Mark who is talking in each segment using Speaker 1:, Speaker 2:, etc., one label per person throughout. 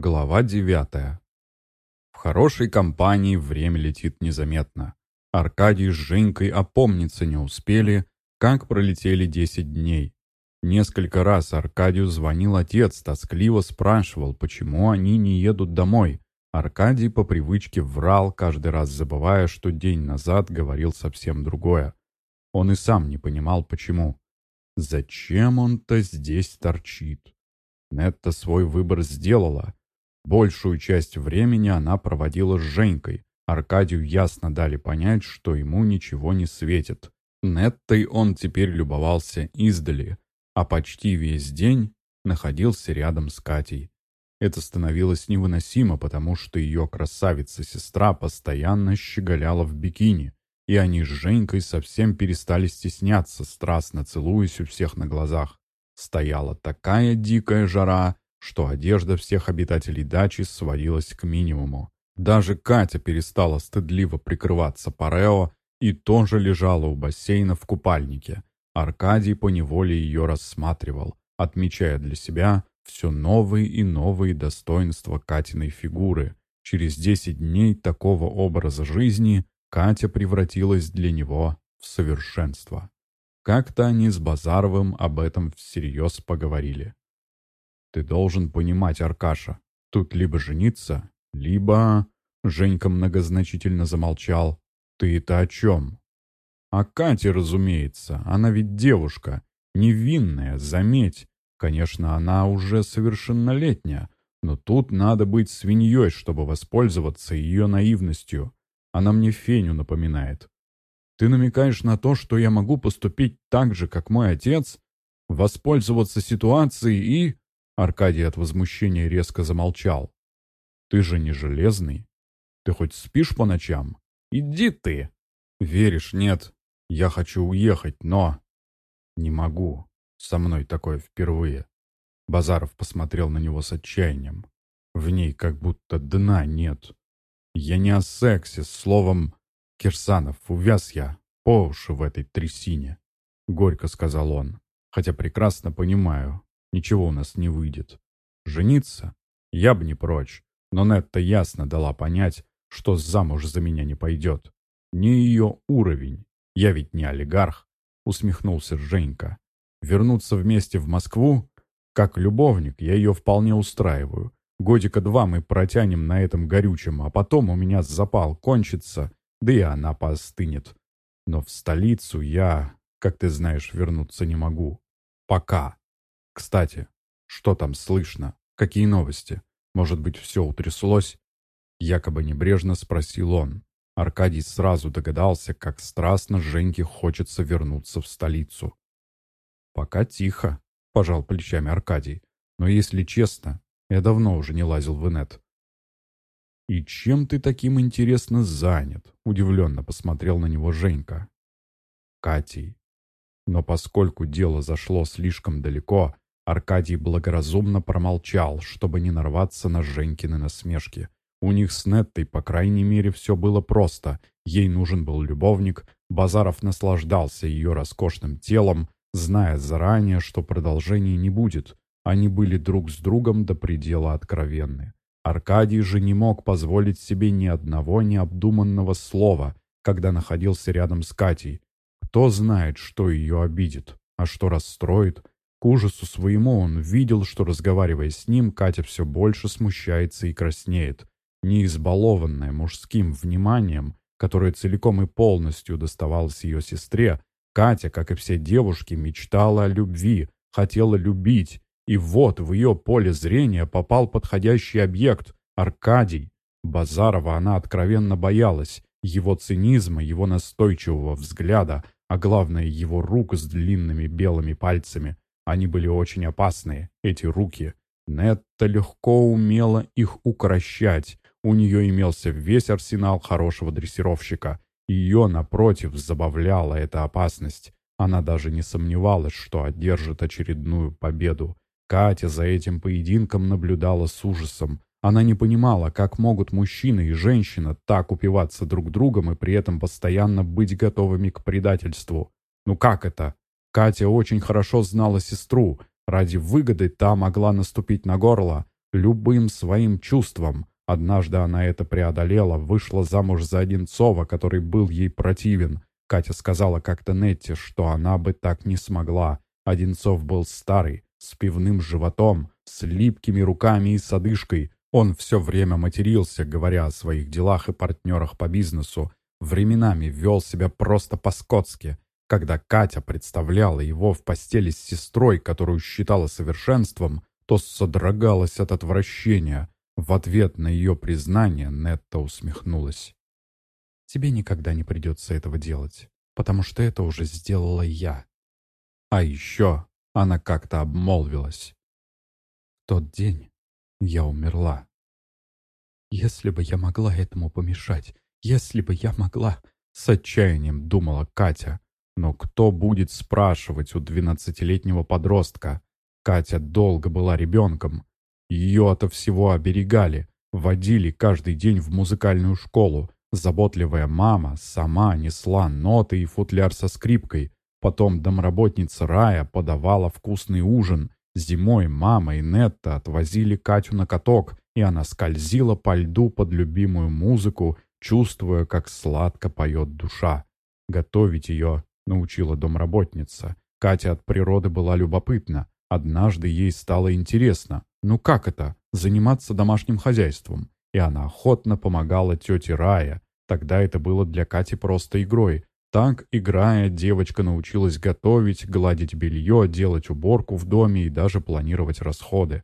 Speaker 1: Глава девятая. В хорошей компании время летит незаметно. Аркадий с Женькой опомниться не успели, как пролетели десять дней. Несколько раз Аркадию звонил отец, тоскливо спрашивал, почему они не едут домой. Аркадий по привычке врал, каждый раз забывая, что день назад говорил совсем другое. Он и сам не понимал, почему. Зачем он-то здесь торчит? Нетта свой выбор сделала. Большую часть времени она проводила с Женькой. Аркадию ясно дали понять, что ему ничего не светит. Неттой он теперь любовался издали, а почти весь день находился рядом с Катей. Это становилось невыносимо, потому что ее красавица-сестра постоянно щеголяла в бикини, и они с Женькой совсем перестали стесняться, страстно целуясь у всех на глазах. Стояла такая дикая жара, что одежда всех обитателей дачи сводилась к минимуму. Даже Катя перестала стыдливо прикрываться парео и тоже лежала у бассейна в купальнике. Аркадий поневоле ее рассматривал, отмечая для себя все новые и новые достоинства Катиной фигуры. Через десять дней такого образа жизни Катя превратилась для него в совершенство. Как-то они с Базаровым об этом всерьез поговорили. «Ты должен понимать, Аркаша, тут либо жениться, либо...» Женька многозначительно замолчал. «Ты это о чем?» «О Кате, разумеется. Она ведь девушка. Невинная, заметь. Конечно, она уже совершеннолетняя, но тут надо быть свиньей, чтобы воспользоваться ее наивностью. Она мне Феню напоминает. Ты намекаешь на то, что я могу поступить так же, как мой отец, воспользоваться ситуацией и...» Аркадий от возмущения резко замолчал. «Ты же не железный. Ты хоть спишь по ночам? Иди ты!» «Веришь, нет. Я хочу уехать, но...» «Не могу. Со мной такое впервые». Базаров посмотрел на него с отчаянием. В ней как будто дна нет. Я не о сексе, словом, «Кирсанов, увяз я по уши в этой трясине», — горько сказал он, хотя прекрасно понимаю, ничего у нас не выйдет. Жениться? Я бы не прочь, но Нетта ясно дала понять, что замуж за меня не пойдет. Не ее уровень, я ведь не олигарх, усмехнулся Женька. Вернуться вместе в Москву? Как любовник, я ее вполне устраиваю. Годика два мы протянем на этом горючем, а потом у меня запал кончится, да и она поостынет. Но в столицу я, как ты знаешь, вернуться не могу. Пока. Кстати, что там слышно? Какие новости? Может быть, все утряслось? Якобы небрежно спросил он. Аркадий сразу догадался, как страстно Женьке хочется вернуться в столицу. «Пока тихо», — пожал плечами Аркадий. «Но если честно, я давно уже не лазил в инет. «И чем ты таким интересно занят?» — удивленно посмотрел на него Женька. «Катей». Но поскольку дело зашло слишком далеко, Аркадий благоразумно промолчал, чтобы не нарваться на Женькины насмешки. У них с Неттой, по крайней мере, все было просто. Ей нужен был любовник, Базаров наслаждался ее роскошным телом, зная заранее, что продолжения не будет. Они были друг с другом до предела откровенны. Аркадий же не мог позволить себе ни одного необдуманного слова, когда находился рядом с Катей. Кто знает, что ее обидит, а что расстроит. К ужасу своему он видел, что, разговаривая с ним, Катя все больше смущается и краснеет. Не избалованная мужским вниманием, которое целиком и полностью доставалось ее сестре, Катя, как и все девушки, мечтала о любви, хотела любить, и вот в ее поле зрения попал подходящий объект – Аркадий. Базарова она откровенно боялась, его цинизма, его настойчивого взгляда, а главное его рук с длинными белыми пальцами. Они были очень опасные, эти руки. Нетта легко умела их укращать. У нее имелся весь арсенал хорошего дрессировщика. Ее, напротив, забавляла эта опасность. Она даже не сомневалась, что одержит очередную победу. Катя за этим поединком наблюдала с ужасом. Она не понимала, как могут мужчина и женщина так упиваться друг другом и при этом постоянно быть готовыми к предательству. Ну как это? Катя очень хорошо знала сестру. Ради выгоды та могла наступить на горло. любым своим чувством. Однажды она это преодолела, вышла замуж за Одинцова, который был ей противен. Катя сказала как-то Нетте, что она бы так не смогла. Одинцов был старый, с пивным животом, с липкими руками и с одышкой. Он все время матерился, говоря о своих делах и партнерах по бизнесу. Временами вел себя просто по-скотски. Когда Катя представляла его в постели с сестрой, которую считала совершенством, то содрогалась от отвращения. В ответ на ее признание Нетта усмехнулась. «Тебе никогда не придется этого делать, потому что это уже сделала я». А еще она как-то обмолвилась. «В тот день я умерла. Если бы я могла этому помешать, если бы я могла...» С отчаянием думала Катя. Но кто будет спрашивать у двенадцатилетнего подростка? Катя долго была ребенком, ее ото всего оберегали, водили каждый день в музыкальную школу. Заботливая мама сама несла ноты и футляр со скрипкой. Потом домработница Рая подавала вкусный ужин. Зимой мама и Нетта отвозили Катю на каток, и она скользила по льду под любимую музыку, чувствуя, как сладко поет душа. Готовить ее научила домработница. Катя от природы была любопытна. Однажды ей стало интересно, ну как это, заниматься домашним хозяйством? И она охотно помогала тете Рая. Тогда это было для Кати просто игрой. Так, играя, девочка научилась готовить, гладить белье, делать уборку в доме и даже планировать расходы.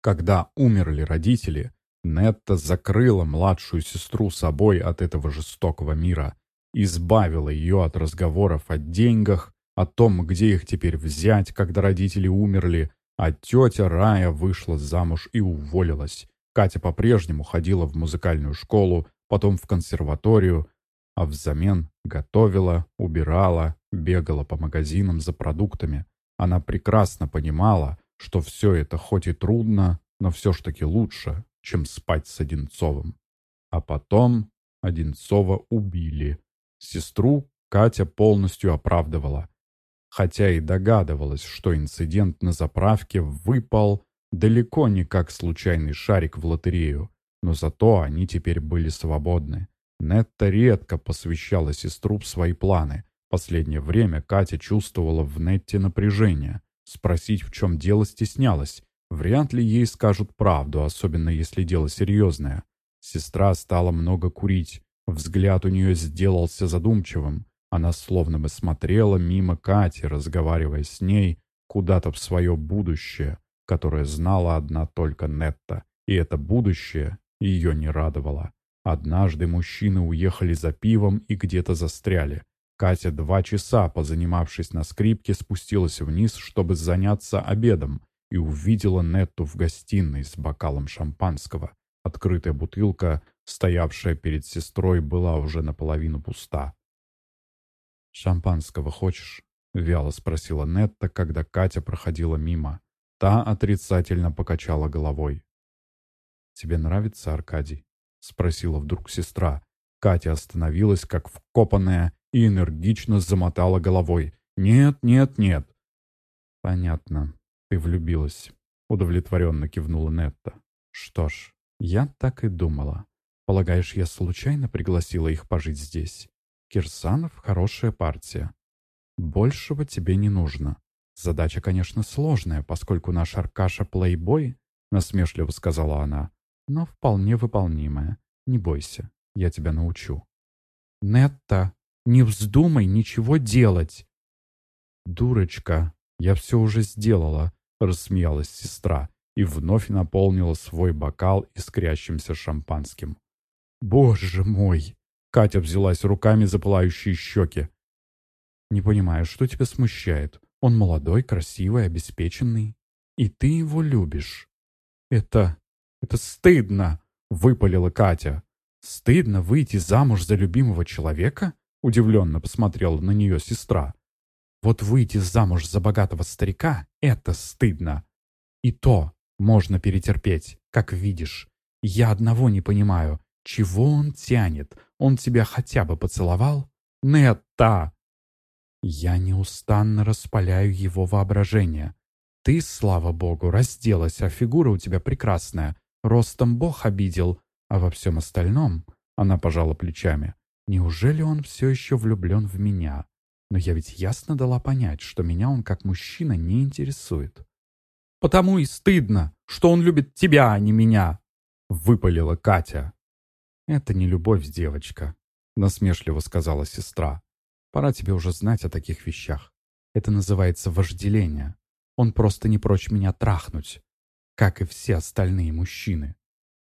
Speaker 1: Когда умерли родители, Нетта закрыла младшую сестру собой от этого жестокого мира, избавила ее от разговоров о деньгах, о том, где их теперь взять, когда родители умерли, а тетя Рая вышла замуж и уволилась. Катя по-прежнему ходила в музыкальную школу, потом в консерваторию, а взамен готовила, убирала, бегала по магазинам за продуктами. Она прекрасно понимала, что все это хоть и трудно, но все ж таки лучше, чем спать с Одинцовым. А потом Одинцова убили. Сестру Катя полностью оправдывала хотя и догадывалась, что инцидент на заправке выпал далеко не как случайный шарик в лотерею, но зато они теперь были свободны. Нетта редко посвящала сестру в свои планы. Последнее время Катя чувствовала в Нетте напряжение. Спросить, в чем дело, стеснялась. Вряд ли ей скажут правду, особенно если дело серьезное. Сестра стала много курить. Взгляд у нее сделался задумчивым. Она словно бы смотрела мимо Кати, разговаривая с ней куда-то в свое будущее, которое знала одна только Нетта, и это будущее ее не радовало. Однажды мужчины уехали за пивом и где-то застряли. Катя два часа, позанимавшись на скрипке, спустилась вниз, чтобы заняться обедом, и увидела Нетту в гостиной с бокалом шампанского. Открытая бутылка, стоявшая перед сестрой, была уже наполовину пуста. «Шампанского хочешь?» — вяло спросила Нетта, когда Катя проходила мимо. Та отрицательно покачала головой. «Тебе нравится Аркадий?» — спросила вдруг сестра. Катя остановилась, как вкопанная, и энергично замотала головой. «Нет, нет, нет». «Понятно. Ты влюбилась», — удовлетворенно кивнула Нетта. «Что ж, я так и думала. Полагаешь, я случайно пригласила их пожить здесь? Кирсанов — хорошая партия. Большего тебе не нужно. Задача, конечно, сложная, поскольку наш Аркаша — плейбой, — насмешливо сказала она, — но вполне выполнимая. Не бойся, я тебя научу. Нетта, не вздумай ничего делать. Дурочка, я все уже сделала, — рассмеялась сестра и вновь наполнила свой бокал искрящимся шампанским. «Боже мой!» Катя взялась руками за пылающие щеки. «Не понимаю, что тебя смущает? Он молодой, красивый, обеспеченный. И ты его любишь». «Это... это стыдно!» — выпалила Катя. «Стыдно выйти замуж за любимого человека?» — удивленно посмотрела на нее сестра. «Вот выйти замуж за богатого старика — это стыдно. И то можно перетерпеть, как видишь. Я одного не понимаю. Чего он тянет? Он тебя хотя бы поцеловал? Нетта!» Я неустанно распаляю его воображение.
Speaker 2: ты, слава богу, разделась, а фигура у тебя прекрасная. Ростом бог обидел, а во всем остальном...» Она пожала плечами. «Неужели он все еще влюблен в меня? Но я ведь ясно дала понять, что меня он как мужчина не интересует». «Потому и стыдно, что он любит тебя, а не меня!» Выпалила Катя. «Это не любовь, девочка», — насмешливо сказала сестра. «Пора тебе уже знать о таких вещах. Это называется вожделение. Он просто не прочь меня трахнуть, как и все остальные мужчины.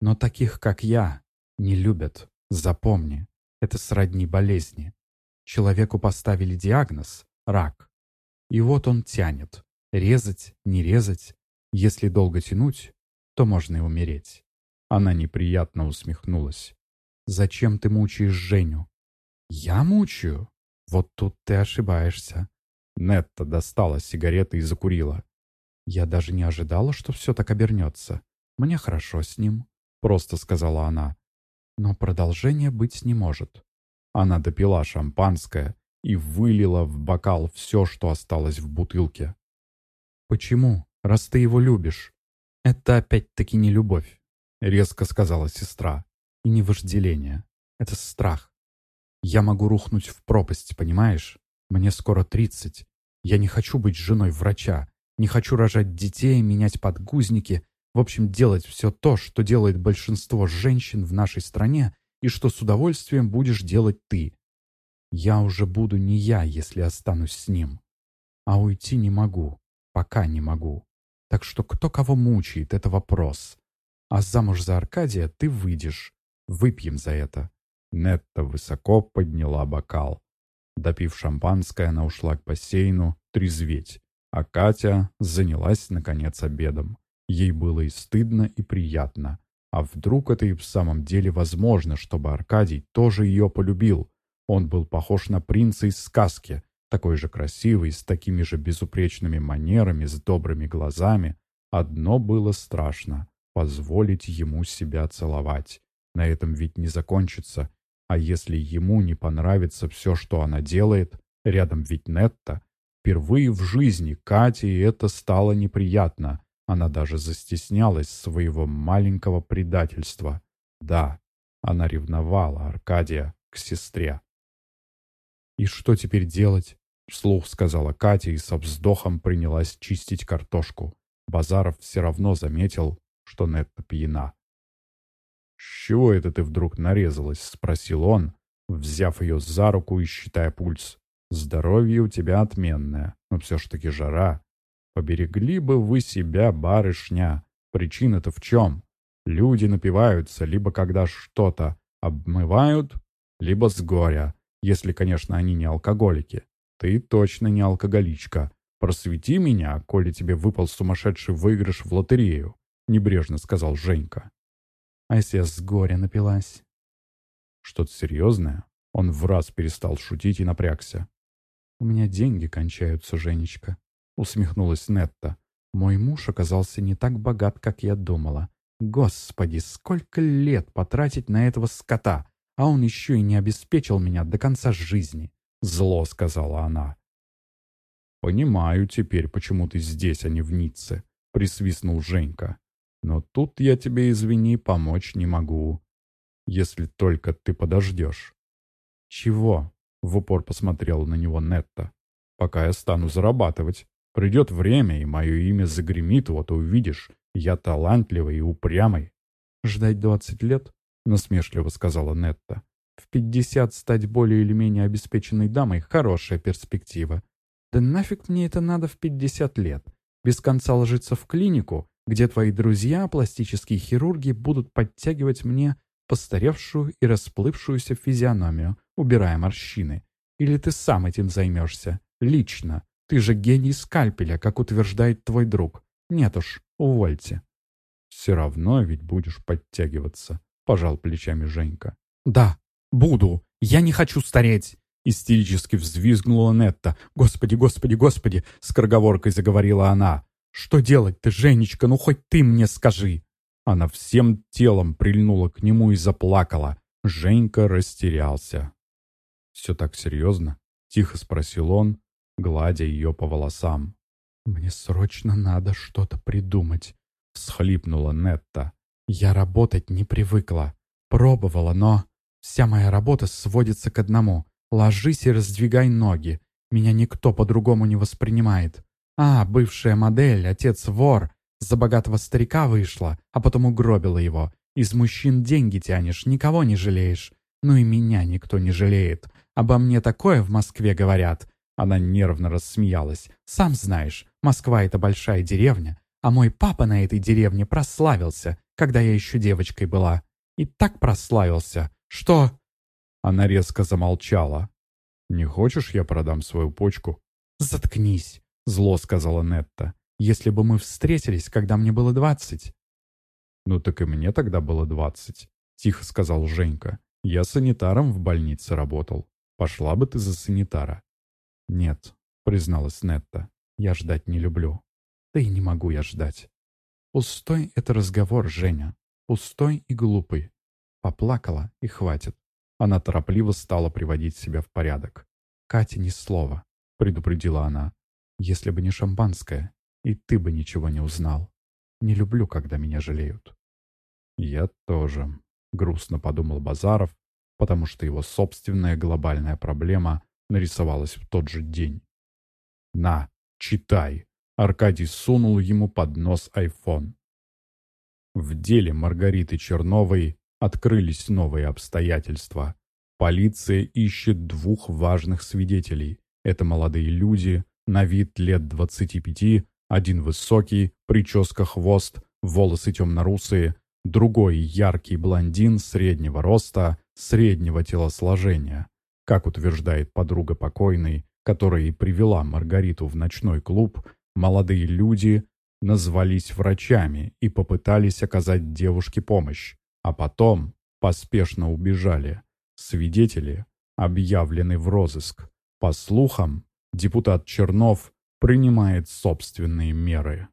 Speaker 2: Но таких, как я, не любят. Запомни, это сродни болезни. Человеку поставили диагноз – рак. И вот он тянет. Резать, не резать. Если долго тянуть, то можно и умереть. Она неприятно усмехнулась. «Зачем ты мучаешь Женю?» «Я мучаю? Вот тут ты ошибаешься. Нетта достала сигареты и закурила. «Я даже не ожидала, что все так обернется. Мне хорошо с ним», — просто сказала она. «Но продолжения быть не может». Она допила шампанское и вылила в бокал все, что осталось в бутылке. «Почему, раз ты его любишь?» «Это опять-таки не любовь», — резко сказала сестра. «И не вожделение. Это страх. Я могу рухнуть в пропасть, понимаешь? Мне скоро тридцать. Я не хочу быть женой врача, не хочу рожать детей, менять подгузники, в общем, делать все то, что делает большинство женщин в нашей стране и что с удовольствием будешь делать ты. Я уже буду не я, если останусь с ним. А уйти не могу, пока не могу. Так что кто кого мучает, это вопрос. А замуж за Аркадия ты выйдешь. Выпьем за это. Нетта высоко подняла бокал. Допив шампанское, она ушла к бассейну трезветь, а Катя занялась, наконец, обедом. Ей было и стыдно, и приятно. А вдруг это и в самом деле возможно, чтобы Аркадий тоже ее полюбил? Он был похож на принца из сказки, такой же красивый, с такими же безупречными манерами, с добрыми глазами. Одно было страшно — позволить ему себя целовать. На этом ведь не закончится. А если ему не понравится все, что она делает, рядом ведь Нетта, впервые в жизни Кате это стало неприятно. Она даже застеснялась своего маленького предательства. Да, она ревновала Аркадия к сестре. «И что теперь делать?» — вслух сказала Катя и со вздохом принялась чистить картошку. Базаров все равно заметил, что Нетта пьяна. «С чего это ты вдруг нарезалась?» — спросил он, взяв ее за руку и считая пульс. «Здоровье у тебя отменное, но все ж таки жара. Поберегли бы вы себя, барышня. Причина-то в чем? Люди напиваются, либо когда что-то обмывают, либо с горя, если, конечно, они не алкоголики. Ты точно не алкоголичка. Просвети меня, коли тебе выпал сумасшедший выигрыш в лотерею», — небрежно сказал Женька. А если я с горя напилась? Что-то серьезное? Он в раз перестал шутить и напрягся. «У меня деньги кончаются, Женечка», — усмехнулась Нетта. «Мой муж оказался не так богат, как я думала. Господи, сколько лет потратить на этого скота, а он еще и не обеспечил меня до конца жизни!» Зло сказала она. «Понимаю теперь, почему ты здесь, а не в Ницце», — присвистнул Женька. Но тут я тебе, извини, помочь не могу. Если только ты подождешь. Чего? В упор посмотрел на него Нетта. Пока я стану зарабатывать. Придет время, и мое имя загремит, вот увидишь. Я талантливый и упрямый. Ждать двадцать лет? Насмешливо сказала Нетта. В пятьдесят стать более или менее обеспеченной дамой – хорошая перспектива. Да нафиг мне это надо в пятьдесят лет? Без конца ложиться в клинику где твои друзья, пластические хирурги, будут подтягивать мне постаревшую и расплывшуюся физиономию, убирая морщины. Или ты сам этим займешься, лично. Ты же гений скальпеля, как утверждает твой друг. Нет уж, увольте. Все равно ведь будешь подтягиваться, пожал плечами Женька. Да, буду. Я не хочу стареть. Истерически взвизгнула Нетта. «Господи, господи, господи!» — скороговоркой заговорила она. «Что делать-то, Женечка? Ну хоть ты мне скажи!» Она всем телом прильнула к нему и заплакала. Женька растерялся. «Все так серьезно?» — тихо спросил он, гладя ее по волосам. «Мне срочно надо что-то придумать», — всхлипнула Нетта. «Я работать не привыкла. Пробовала, но вся моя работа сводится к одному. Ложись и раздвигай ноги. Меня никто по-другому не воспринимает. А, бывшая модель, отец вор, за богатого старика вышла, а потом угробила его. Из мужчин деньги тянешь, никого не жалеешь. Ну и меня никто не жалеет. Обо мне такое в Москве говорят. Она нервно рассмеялась. Сам знаешь, Москва — это большая деревня, а мой папа на этой деревне прославился, когда я еще девочкой была. И так прославился, что...»
Speaker 1: Она резко замолчала. «Не хочешь, я продам свою почку?»
Speaker 2: «Заткнись», — зло сказала Нетта. «Если бы мы встретились, когда мне было двадцать».
Speaker 1: «Ну так и мне тогда было двадцать», — тихо сказал Женька. «Я санитаром в больнице работал. Пошла бы ты за санитара».
Speaker 2: «Нет», — призналась Нетта. «Я ждать не люблю. Да и не могу я ждать. Пустой это разговор, Женя. Пустой и глупый. Поплакала и хватит. Она торопливо стала приводить себя в порядок. «Кате ни слова», — предупредила она. «Если бы не шампанское, и ты бы ничего не узнал. Не люблю, когда меня жалеют».
Speaker 1: «Я тоже», — грустно подумал Базаров, потому что его собственная глобальная проблема нарисовалась в тот же день. «На, читай!» Аркадий сунул ему под нос айфон. В деле Маргариты Черновой открылись новые обстоятельства. Полиция ищет двух важных свидетелей. Это молодые люди, на вид лет 25, один высокий, прическа хвост, волосы темно-русые, другой яркий блондин среднего роста, среднего телосложения. Как утверждает подруга покойной, которая и привела Маргариту в ночной клуб, молодые люди назвались врачами и попытались оказать девушке помощь, а потом поспешно убежали. Свидетели объявлены в розыск. По слухам, депутат Чернов принимает собственные меры.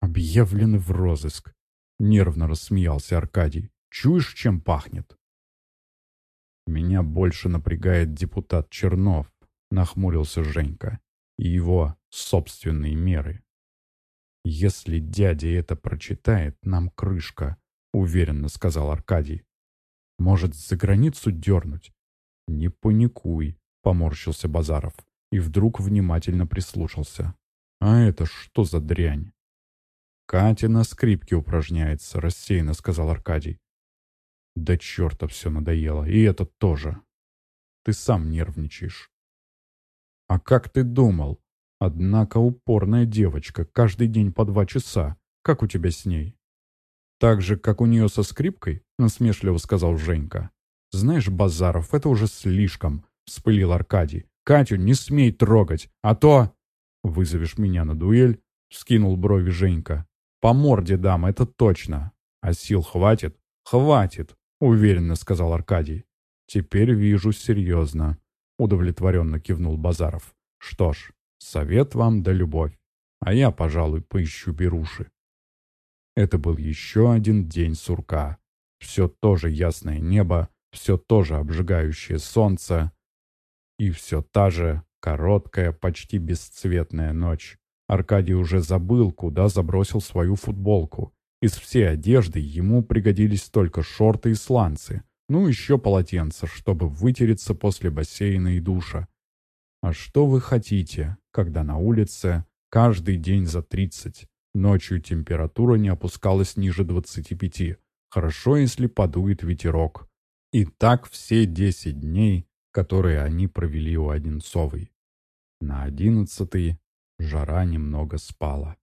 Speaker 1: «Объявлены в розыск», — нервно рассмеялся Аркадий. «Чуешь, чем пахнет?» «Меня больше напрягает депутат Чернов», — нахмурился Женька, — «и его собственные меры». «Если дядя это прочитает, нам крышка», — уверенно сказал Аркадий. «Может, за границу дернуть?» «Не паникуй», — поморщился Базаров и вдруг внимательно прислушался. «А это что за дрянь?» «Катя на скрипке упражняется», — рассеянно сказал Аркадий. «Да черта все надоело, и это тоже. Ты сам нервничаешь». «А как ты думал?» Однако упорная девочка, каждый день по два часа. Как у тебя с ней?» «Так же, как у нее со скрипкой?» — насмешливо сказал Женька. «Знаешь, Базаров, это уже слишком», — вспылил Аркадий. «Катю не смей трогать, а то...» «Вызовешь меня на дуэль?» — скинул брови Женька. «По морде дам, это точно. А сил хватит?» «Хватит», — уверенно сказал Аркадий. «Теперь вижу серьезно», — удовлетворенно кивнул Базаров. «Что ж, Совет вам да любовь. А я, пожалуй, поищу беруши. Это был еще один день сурка. Все то же ясное небо, все то же обжигающее солнце и все та же короткая, почти бесцветная ночь. Аркадий уже забыл, куда забросил свою футболку. Из всей одежды ему пригодились только шорты и сланцы, ну еще полотенце, чтобы вытереться после бассейна и душа. А что вы хотите, когда на улице каждый день за 30, ночью температура не опускалась ниже 25, хорошо, если подует ветерок. И так все 10 дней, которые они провели у Одинцовой. На одиннадцатый жара немного спала.